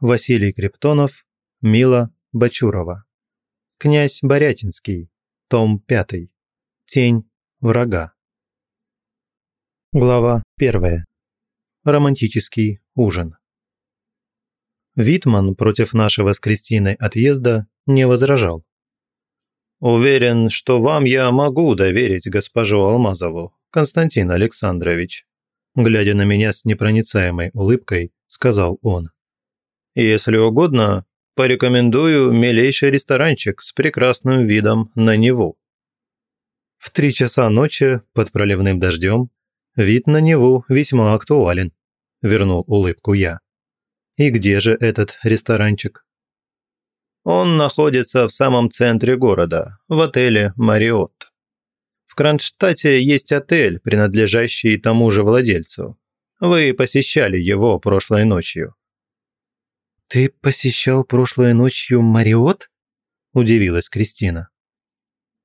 Василий Криптонов, Мила Бачурова. Князь Борятинский, том 5. Тень врага. Глава 1. Романтический ужин. Витман против нашего с Кристиной отъезда не возражал. «Уверен, что вам я могу доверить госпожу Алмазову, Константин Александрович», глядя на меня с непроницаемой улыбкой, сказал он. «Если угодно, порекомендую милейший ресторанчик с прекрасным видом на Неву». В три часа ночи под проливным дождем вид на Неву весьма актуален, вернул улыбку я. И где же этот ресторанчик? Он находится в самом центре города, в отеле «Мариотт». В Кронштадте есть отель, принадлежащий тому же владельцу. Вы посещали его прошлой ночью. «Ты посещал прошлой ночью Мариот?» – удивилась Кристина.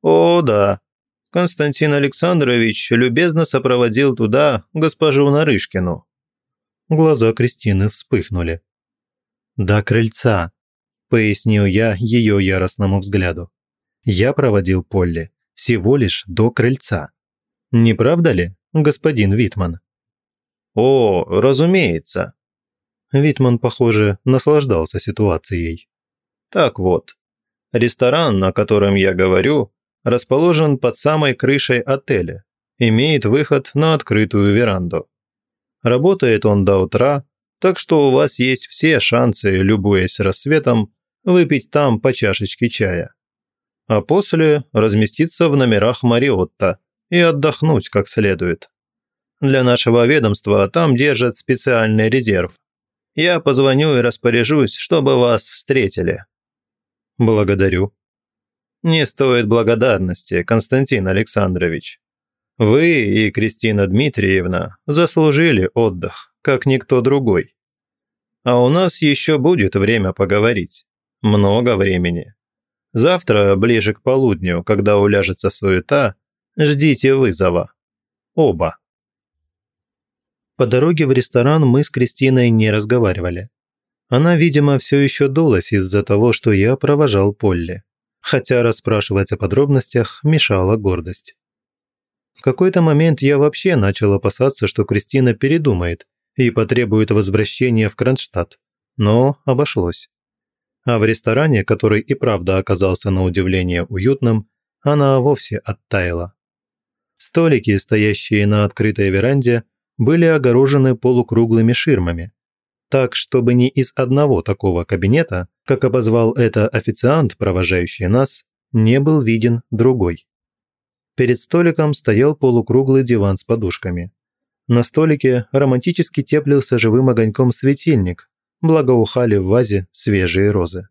«О, да. Константин Александрович любезно сопроводил туда госпожу Нарышкину. Глаза Кристины вспыхнули. «До крыльца», – пояснил я ее яростному взгляду. «Я проводил Полли всего лишь до крыльца. Не правда ли, господин Витман?» «О, разумеется». Витман, похоже, наслаждался ситуацией. «Так вот, ресторан, о котором я говорю, расположен под самой крышей отеля, имеет выход на открытую веранду. Работает он до утра, так что у вас есть все шансы, любуясь рассветом, выпить там по чашечке чая. А после разместиться в номерах Мариотта и отдохнуть как следует. Для нашего ведомства там держат специальный резерв. Я позвоню и распоряжусь, чтобы вас встретили. Благодарю. Не стоит благодарности, Константин Александрович. Вы и Кристина Дмитриевна заслужили отдых, как никто другой. А у нас еще будет время поговорить. Много времени. Завтра, ближе к полудню, когда уляжется суета, ждите вызова. Оба. По дороге в ресторан мы с Кристиной не разговаривали. Она, видимо, все еще дулась из-за того, что я провожал Полли. Хотя расспрашивать о подробностях мешала гордость. В какой-то момент я вообще начал опасаться, что Кристина передумает и потребует возвращения в Кронштадт, но обошлось. А в ресторане, который и правда оказался на удивление уютным, она вовсе оттаяла. Столики, стоящие на открытой веранде, были огорожены полукруглыми ширмами, так, чтобы ни из одного такого кабинета, как обозвал это официант, провожающий нас, не был виден другой. Перед столиком стоял полукруглый диван с подушками. На столике романтически теплился живым огоньком светильник, благоухали в вазе свежие розы.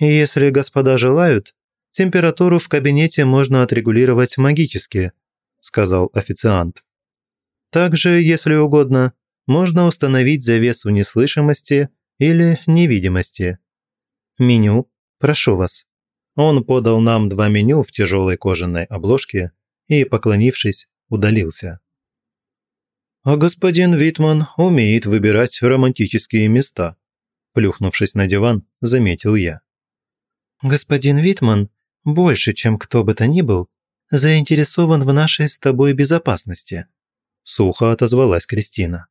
«Если господа желают, температуру в кабинете можно отрегулировать магически», сказал официант. «Также, если угодно, можно установить завесу неслышимости или невидимости. Меню, прошу вас». Он подал нам два меню в тяжелой кожаной обложке и, поклонившись, удалился. «А господин Витман умеет выбирать романтические места», плюхнувшись на диван, заметил я. «Господин Витман, больше, чем кто бы то ни был, заинтересован в нашей с тобой безопасности», сухо отозвалась Кристина.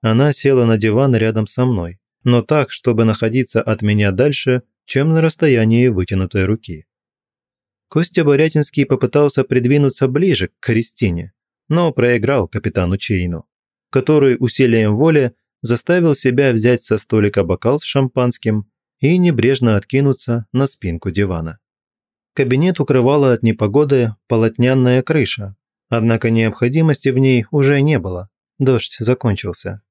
Она села на диван рядом со мной, но так, чтобы находиться от меня дальше чем на расстоянии вытянутой руки. Костя Борятинский попытался придвинуться ближе к Кристине, но проиграл капитану Чейну, который усилием воли заставил себя взять со столика бокал с шампанским и небрежно откинуться на спинку дивана. Кабинет укрывала от непогоды полотняная крыша, однако необходимости в ней уже не было, дождь закончился.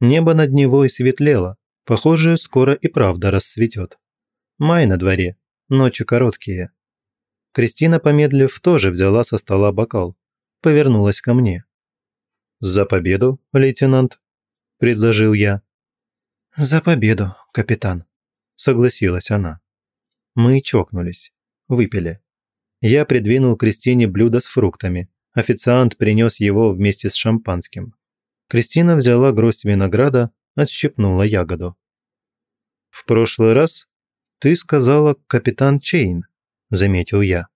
Небо над него и светлело, похоже, скоро и правда рассветет. Май на дворе, ночи короткие. Кристина, помедлив, тоже взяла со стола бокал. Повернулась ко мне. «За победу, лейтенант?» – предложил я. «За победу, капитан», – согласилась она. Мы чокнулись, выпили. Я придвинул Кристине блюдо с фруктами. Официант принес его вместе с шампанским. Кристина взяла гроздь винограда, отщипнула ягоду. «В прошлый раз ты сказала капитан Чейн», – заметил я.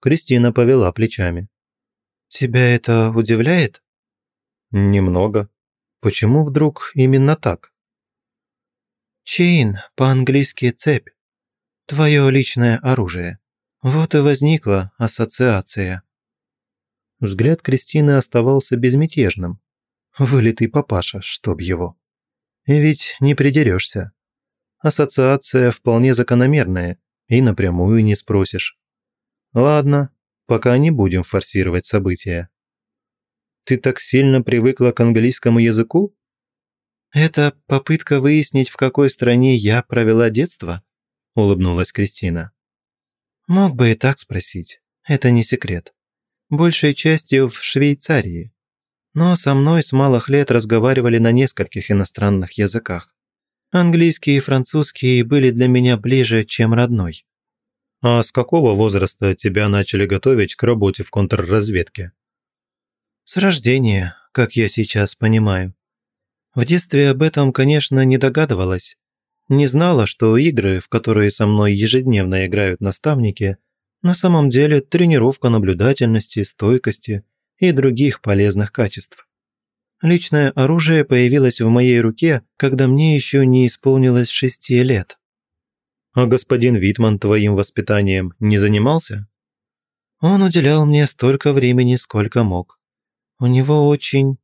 Кристина повела плечами. «Тебя это удивляет?» «Немного. Почему вдруг именно так?» «Чейн, по-английски цепь. Твое личное оружие. Вот и возникла ассоциация». Взгляд Кристины оставался безмятежным. Вылитый папаша, чтоб его. И ведь не придерешься. Ассоциация вполне закономерная, и напрямую не спросишь. Ладно, пока не будем форсировать события. Ты так сильно привыкла к английскому языку? Это попытка выяснить, в какой стране я провела детство? Улыбнулась Кристина. Мог бы и так спросить. Это не секрет. Большей частью в Швейцарии. Но со мной с малых лет разговаривали на нескольких иностранных языках. Английский и французский были для меня ближе, чем родной. А с какого возраста тебя начали готовить к работе в контрразведке? С рождения, как я сейчас понимаю. В детстве об этом, конечно, не догадывалась. Не знала, что игры, в которые со мной ежедневно играют наставники, на самом деле тренировка наблюдательности, стойкости и других полезных качеств. Личное оружие появилось в моей руке, когда мне еще не исполнилось шести лет. А господин Витман твоим воспитанием не занимался? Он уделял мне столько времени, сколько мог. У него очень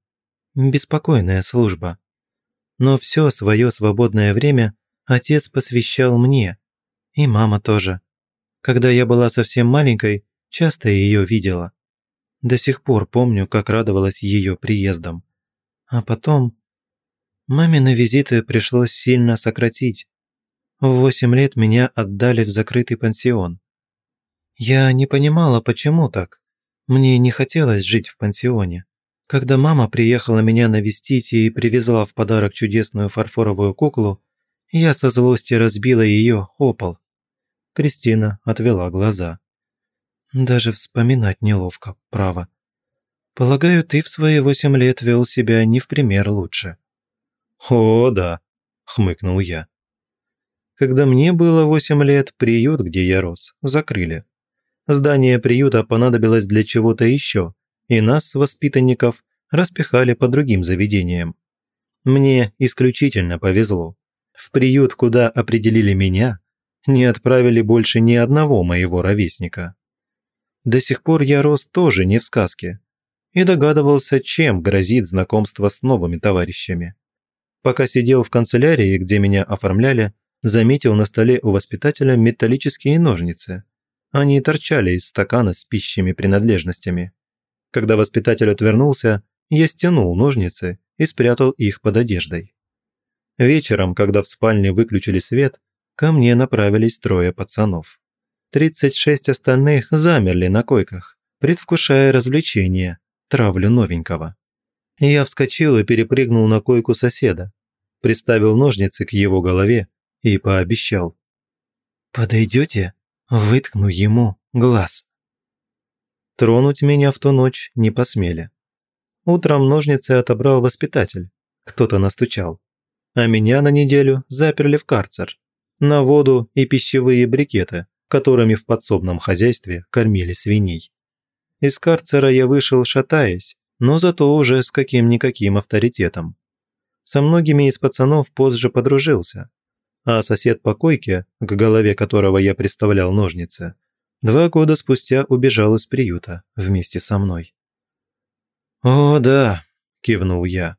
беспокойная служба. Но все свое свободное время отец посвящал мне. И мама тоже. Когда я была совсем маленькой, часто ее видела. До сих пор помню, как радовалась ее приездом. А потом... Мамины визиты пришлось сильно сократить. В восемь лет меня отдали в закрытый пансион. Я не понимала, почему так. Мне не хотелось жить в пансионе. Когда мама приехала меня навестить и привезла в подарок чудесную фарфоровую куклу, я со злости разбила ее о пол. Кристина отвела глаза. Даже вспоминать неловко, право. Полагаю, ты в свои восемь лет вел себя не в пример лучше. «О, да», – хмыкнул я. Когда мне было 8 лет, приют, где я рос, закрыли. Здание приюта понадобилось для чего-то еще, и нас, воспитанников, распихали по другим заведениям. Мне исключительно повезло. В приют, куда определили меня, не отправили больше ни одного моего ровесника. До сих пор я рос тоже не в сказке и догадывался, чем грозит знакомство с новыми товарищами. Пока сидел в канцелярии, где меня оформляли, заметил на столе у воспитателя металлические ножницы. Они торчали из стакана с пищими принадлежностями. Когда воспитатель отвернулся, я стянул ножницы и спрятал их под одеждой. Вечером, когда в спальне выключили свет, ко мне направились трое пацанов. 36 остальных замерли на койках, предвкушая развлечение, травлю новенького. Я вскочил и перепрыгнул на койку соседа, приставил ножницы к его голове и пообещал. «Подойдете? Выткну ему глаз». Тронуть меня в ту ночь не посмели. Утром ножницы отобрал воспитатель. Кто-то настучал. А меня на неделю заперли в карцер. На воду и пищевые брикеты, которыми в подсобном хозяйстве кормили свиней. Из карцера я вышел шатаясь, но зато уже с каким-никаким авторитетом. Со многими из пацанов позже подружился, а сосед по койке, к голове которого я представлял ножницы, два года спустя убежал из приюта вместе со мной. «О, да», – кивнул я.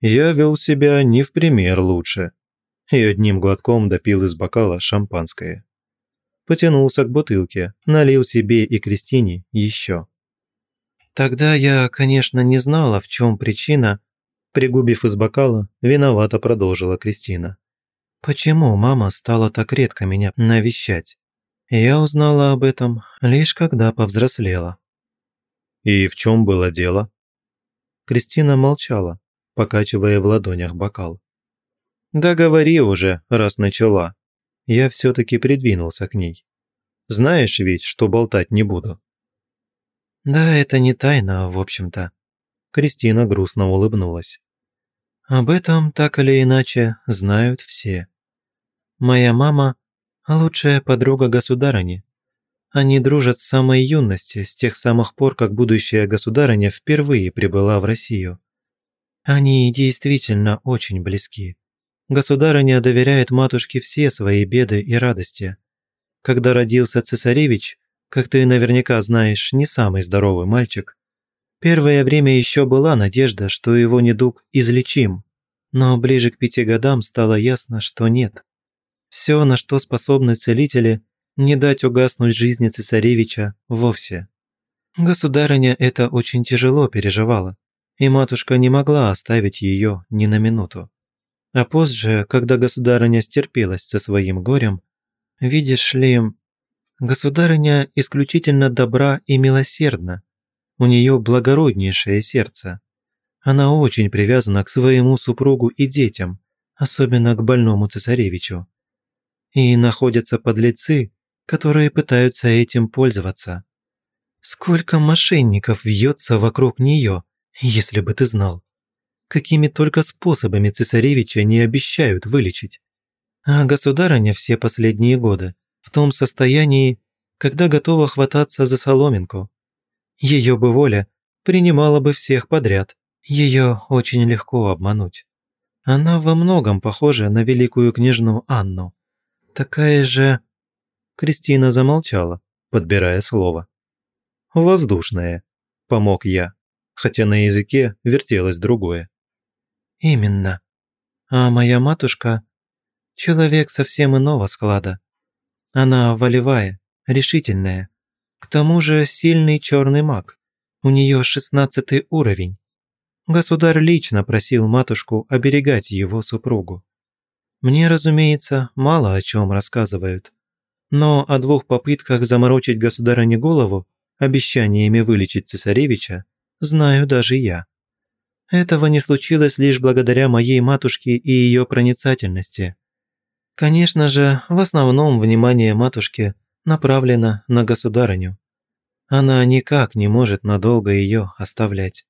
«Я вел себя не в пример лучше». И одним глотком допил из бокала шампанское. Потянулся к бутылке, налил себе и Кристине еще. Тогда я, конечно, не знала, в чем причина, пригубив из бокала, виновато продолжила Кристина. Почему мама стала так редко меня навещать? Я узнала об этом лишь когда повзрослела. И в чем было дело? Кристина молчала, покачивая в ладонях бокал. «Да говори уже, раз начала». Я все-таки придвинулся к ней. «Знаешь ведь, что болтать не буду». «Да, это не тайна, в общем-то». Кристина грустно улыбнулась. «Об этом, так или иначе, знают все. Моя мама – лучшая подруга государыни. Они дружат с самой юности, с тех самых пор, как будущая государыня впервые прибыла в Россию. Они действительно очень близки. Государыня доверяет матушке все свои беды и радости. Когда родился цесаревич, как ты наверняка знаешь, не самый здоровый мальчик, первое время еще была надежда, что его недуг излечим, но ближе к пяти годам стало ясно, что нет. Все, на что способны целители, не дать угаснуть жизни цесаревича вовсе. Государыня это очень тяжело переживала, и матушка не могла оставить ее ни на минуту. А позже, когда государыня стерпелась со своим горем, видишь ли, государыня исключительно добра и милосердна. У нее благороднейшее сердце. Она очень привязана к своему супругу и детям, особенно к больному цесаревичу. И находятся подлецы, которые пытаются этим пользоваться. Сколько мошенников вьется вокруг нее, если бы ты знал. Какими только способами цесаревича не обещают вылечить. А государыня все последние годы в том состоянии, когда готова хвататься за соломинку. Ее бы воля принимала бы всех подряд. Ее очень легко обмануть. Она во многом похожа на великую княжну Анну. Такая же Кристина замолчала, подбирая слово. «Воздушное», – помог я, хотя на языке вертелось другое. «Именно. А моя матушка – человек совсем иного склада. Она волевая, решительная. К тому же сильный черный маг. У нее шестнадцатый уровень. Государь лично просил матушку оберегать его супругу. Мне, разумеется, мало о чем рассказывают. Но о двух попытках заморочить государыне голову обещаниями вылечить цесаревича знаю даже я. Этого не случилось лишь благодаря моей матушке и ее проницательности. Конечно же, в основном внимание матушки направлено на государыню. Она никак не может надолго ее оставлять.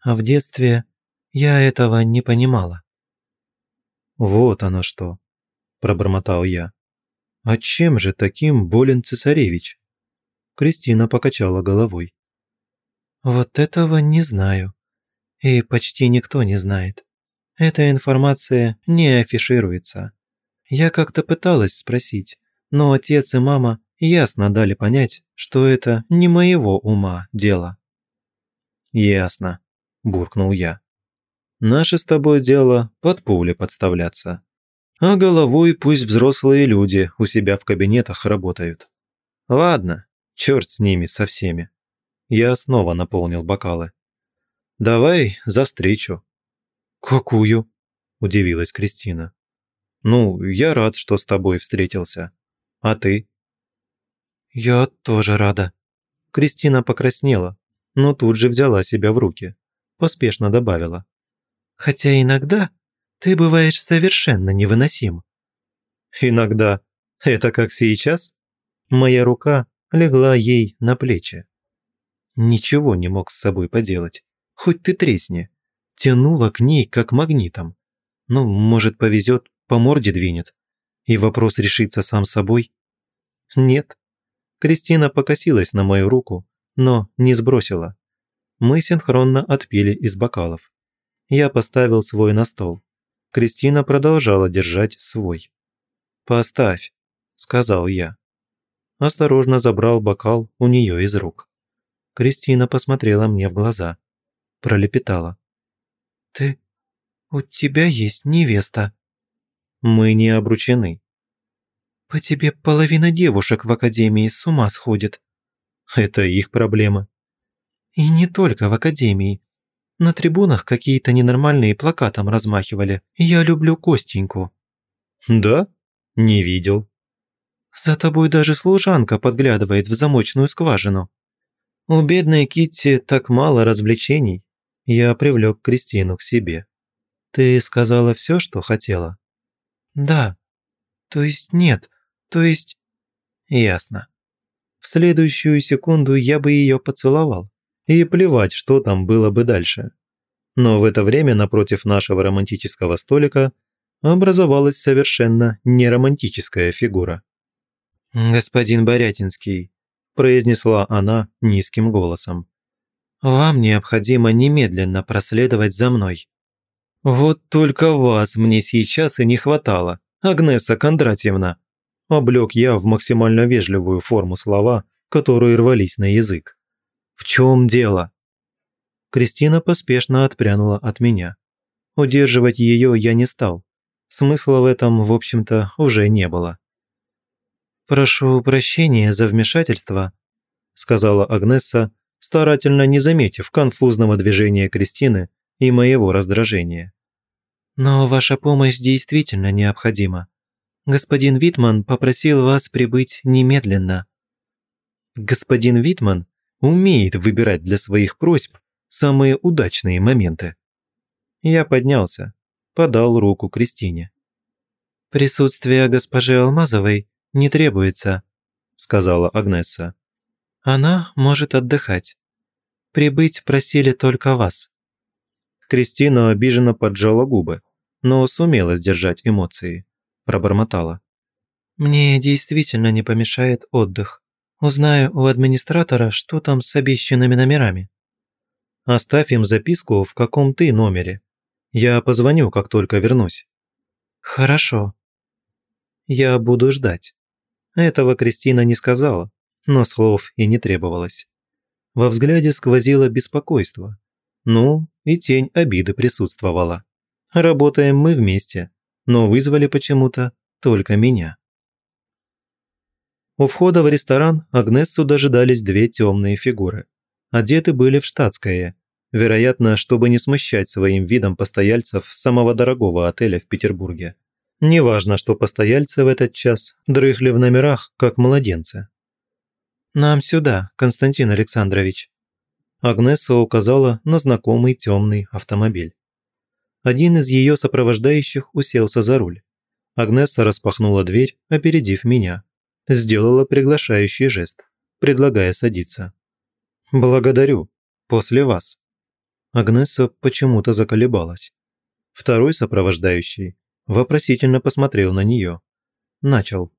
А в детстве я этого не понимала. «Вот оно что», – пробормотал я. «А чем же таким болен цесаревич?» Кристина покачала головой. «Вот этого не знаю. И почти никто не знает. Эта информация не афишируется. Я как-то пыталась спросить, но отец и мама ясно дали понять, что это не моего ума дело». «Ясно», – буркнул я. «Наше с тобой дело под пули подставляться а головой пусть взрослые люди у себя в кабинетах работают. Ладно, черт с ними, со всеми. Я снова наполнил бокалы. Давай за встречу. Какую? Удивилась Кристина. Ну, я рад, что с тобой встретился. А ты? Я тоже рада. Кристина покраснела, но тут же взяла себя в руки. Поспешно добавила. Хотя иногда ты бываешь совершенно невыносим». «Иногда. Это как сейчас?» Моя рука легла ей на плечи. Ничего не мог с собой поделать. Хоть ты тресни. Тянула к ней, как магнитом. Ну, может, повезет, по морде двинет. И вопрос решится сам собой? Нет. Кристина покосилась на мою руку, но не сбросила. Мы синхронно отпили из бокалов. Я поставил свой на стол. Кристина продолжала держать свой. «Поставь», – сказал я. Осторожно забрал бокал у нее из рук. Кристина посмотрела мне в глаза. Пролепетала. «Ты... у тебя есть невеста?» «Мы не обручены». «По тебе половина девушек в академии с ума сходит». «Это их проблема». «И не только в академии. На трибунах какие-то ненормальные плакатом размахивали. «Я люблю Костеньку». «Да? Не видел». «За тобой даже служанка подглядывает в замочную скважину». «У бедной Китти так мало развлечений». Я привлек Кристину к себе. «Ты сказала все, что хотела?» «Да. То есть нет. То есть...» «Ясно. В следующую секунду я бы ее поцеловал и плевать, что там было бы дальше. Но в это время напротив нашего романтического столика образовалась совершенно неромантическая фигура. «Господин Борятинский», – произнесла она низким голосом, – «вам необходимо немедленно проследовать за мной». «Вот только вас мне сейчас и не хватало, Агнеса Кондратьевна», – облег я в максимально вежливую форму слова, которые рвались на язык. «В чем дело?» Кристина поспешно отпрянула от меня. Удерживать ее я не стал. Смысла в этом, в общем-то, уже не было. «Прошу прощения за вмешательство», – сказала Агнесса, старательно не заметив конфузного движения Кристины и моего раздражения. «Но ваша помощь действительно необходима. Господин Витман попросил вас прибыть немедленно». «Господин Витман умеет выбирать для своих просьб самые удачные моменты». Я поднялся, подал руку Кристине. «Присутствие госпожи Алмазовой не требуется», – сказала Агнесса. «Она может отдыхать. Прибыть просили только вас». Кристина обиженно поджала губы, но сумела сдержать эмоции. Пробормотала. «Мне действительно не помешает отдых. Узнаю у администратора, что там с обещанными номерами». «Оставь им записку, в каком ты номере. Я позвоню, как только вернусь». «Хорошо». «Я буду ждать». Этого Кристина не сказала, но слов и не требовалось. Во взгляде сквозило беспокойство. Ну, и тень обиды присутствовала. Работаем мы вместе, но вызвали почему-то только меня. У входа в ресторан Агнессу дожидались две темные фигуры. Одеты были в штатское, вероятно, чтобы не смущать своим видом постояльцев самого дорогого отеля в Петербурге. Неважно, что постояльцы в этот час дрыхли в номерах, как младенцы. «Нам сюда, Константин Александрович». Агнеса указала на знакомый темный автомобиль. Один из ее сопровождающих уселся за руль. Агнеса распахнула дверь, опередив меня. Сделала приглашающий жест, предлагая садиться. «Благодарю. После вас». Агнеса почему-то заколебалась. Второй сопровождающий вопросительно посмотрел на нее. Начал.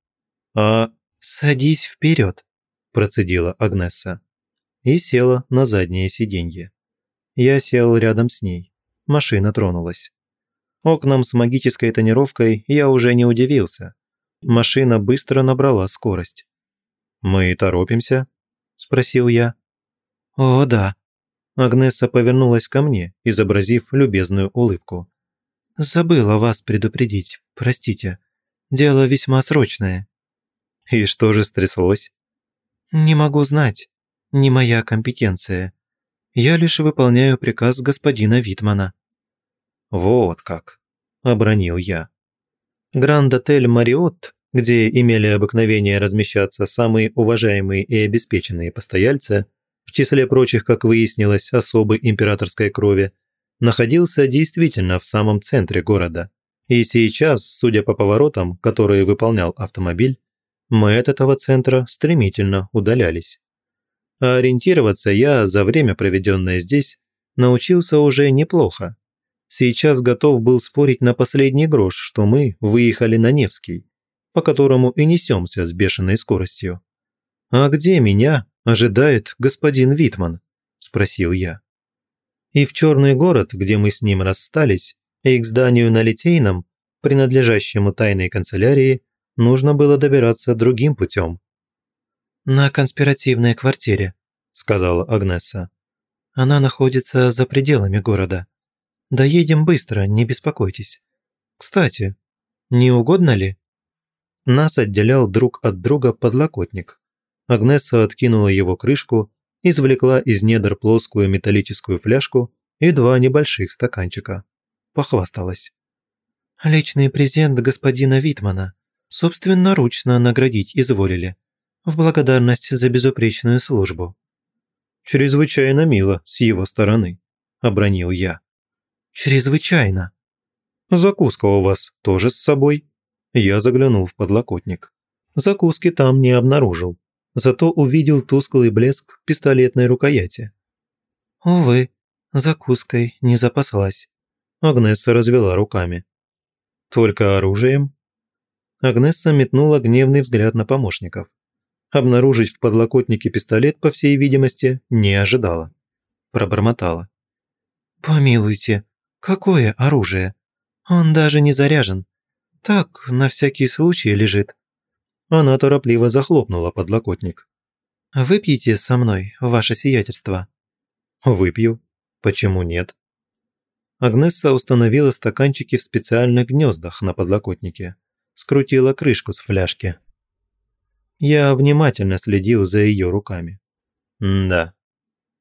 «А садись вперед», – процедила Агнесса. И села на заднее сиденье. Я сел рядом с ней. Машина тронулась. Окнам с магической тонировкой я уже не удивился. Машина быстро набрала скорость. «Мы торопимся?» – спросил я. «О, да». Агнесса повернулась ко мне, изобразив любезную улыбку. «Забыла вас предупредить, простите. Дело весьма срочное». «И что же стряслось?» «Не могу знать. Не моя компетенция. Я лишь выполняю приказ господина Витмана». «Вот как», – обронил я. Гранд-отель «Мариотт», где имели обыкновение размещаться самые уважаемые и обеспеченные постояльцы, в числе прочих, как выяснилось, особы императорской крови, находился действительно в самом центре города. И сейчас, судя по поворотам, которые выполнял автомобиль, мы от этого центра стремительно удалялись. А ориентироваться я за время, проведенное здесь, научился уже неплохо. Сейчас готов был спорить на последний грош, что мы выехали на Невский, по которому и несемся с бешеной скоростью. «А где меня ожидает господин Витман?» – спросил я и в черный город, где мы с ним расстались, и к зданию на Литейном, принадлежащему тайной канцелярии, нужно было добираться другим путем. «На конспиративной квартире», – сказала Агнесса. «Она находится за пределами города. Доедем быстро, не беспокойтесь. Кстати, не угодно ли?» Нас отделял друг от друга подлокотник. Агнесса откинула его крышку извлекла из недр плоскую металлическую фляжку и два небольших стаканчика. Похвасталась. «Личный презент господина Витмана. Собственноручно наградить изволили. В благодарность за безупречную службу». «Чрезвычайно мило с его стороны», – обронил я. «Чрезвычайно». «Закуска у вас тоже с собой?» Я заглянул в подлокотник. Закуски там не обнаружил, зато увидел тусклый блеск пистолетной рукояти. «Увы, закуской не запаслась», – Агнесса развела руками. Только оружием? Агнесса метнула гневный взгляд на помощников. Обнаружить в подлокотнике пистолет, по всей видимости, не ожидала. Пробормотала. «Помилуйте, какое оружие? Он даже не заряжен. Так, на всякий случай лежит». Она торопливо захлопнула подлокотник. «Выпьете со мной, ваше сиятельство?» «Выпью. Почему нет?» Агнесса установила стаканчики в специальных гнездах на подлокотнике. Скрутила крышку с фляжки. Я внимательно следил за ее руками. Да.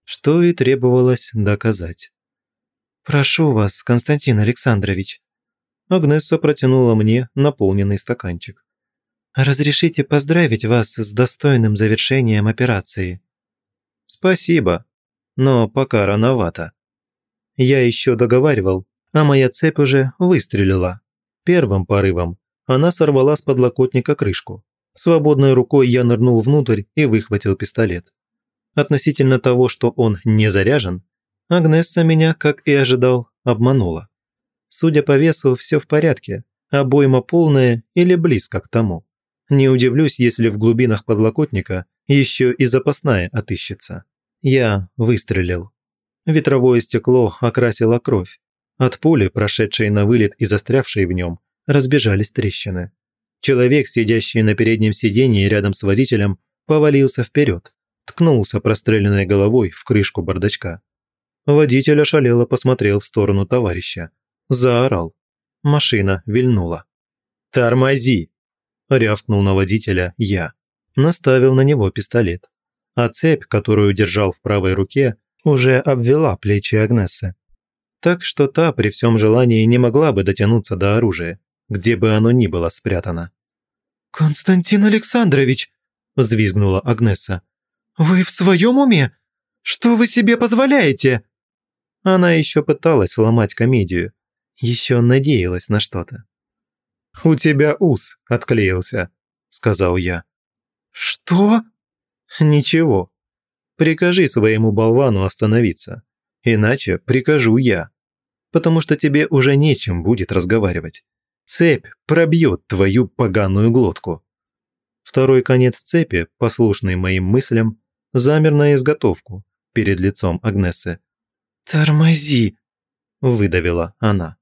Что и требовалось доказать. «Прошу вас, Константин Александрович». Агнесса протянула мне наполненный стаканчик. «Разрешите поздравить вас с достойным завершением операции». «Спасибо, но пока рановато». Я еще договаривал, а моя цепь уже выстрелила. Первым порывом она сорвала с подлокотника крышку. Свободной рукой я нырнул внутрь и выхватил пистолет. Относительно того, что он не заряжен, Агнесса меня, как и ожидал, обманула. Судя по весу, все в порядке, обойма полная или близко к тому. Не удивлюсь, если в глубинах подлокотника еще и запасная отыщется. Я выстрелил. Ветровое стекло окрасило кровь. От пули, прошедшей на вылет и застрявшей в нем, разбежались трещины. Человек, сидящий на переднем сиденье рядом с водителем, повалился вперед, ткнулся простреленной головой в крышку бардачка. Водитель ошалело посмотрел в сторону товарища. Заорал. Машина вильнула. «Тормози!» – рявкнул на водителя я. Наставил на него пистолет. А цепь, которую держал в правой руке, уже обвела плечи Агнессы. Так что та при всем желании не могла бы дотянуться до оружия, где бы оно ни было спрятано. «Константин Александрович!» – взвизгнула Агнесса. «Вы в своем уме? Что вы себе позволяете?» Она еще пыталась ломать комедию, еще надеялась на что-то. «У тебя ус отклеился», – сказал я. «Что?» «Ничего. Прикажи своему болвану остановиться. Иначе прикажу я. Потому что тебе уже нечем будет разговаривать. Цепь пробьет твою поганую глотку». Второй конец цепи, послушный моим мыслям, замер на изготовку перед лицом Агнессы. «Тормози!» – выдавила она.